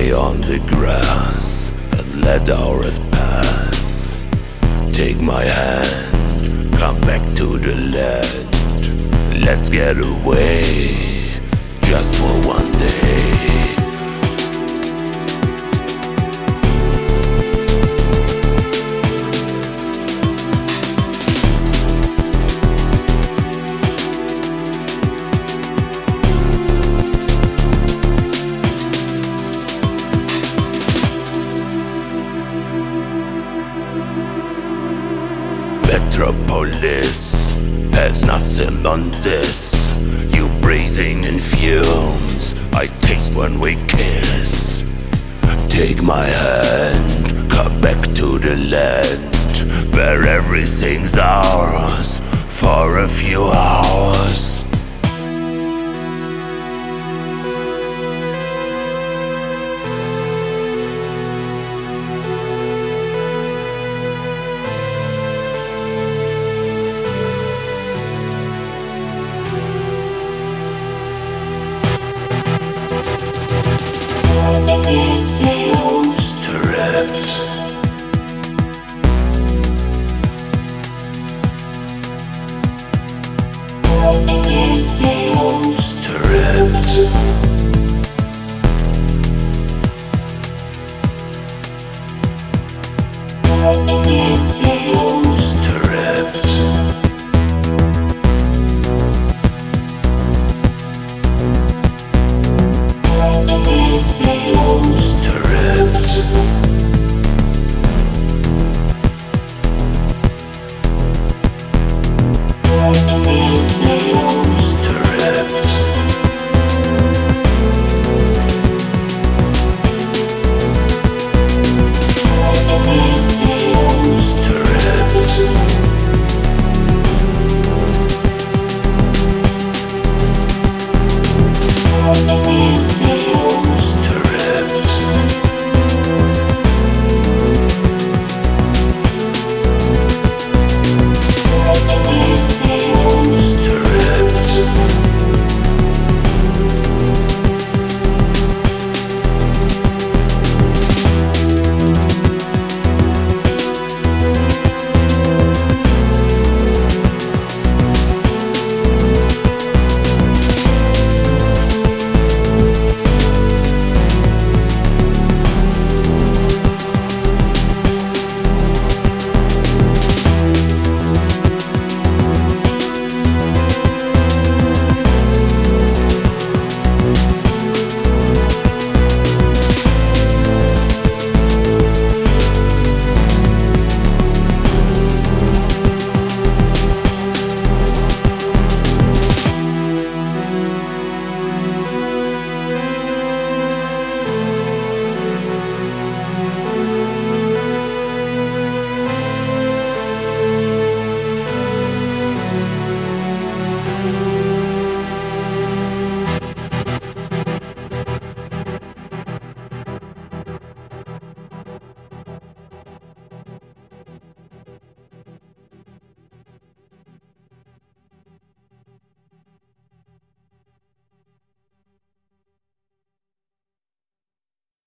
lay on the grass and let hours pass. Take my hand, come back to the land. Let's get away just for one day. Metropolis has nothing on this. You breathing in fumes, I taste when we kiss. Take my hand, come back to the land where everything's ours for a few hours. Stripped.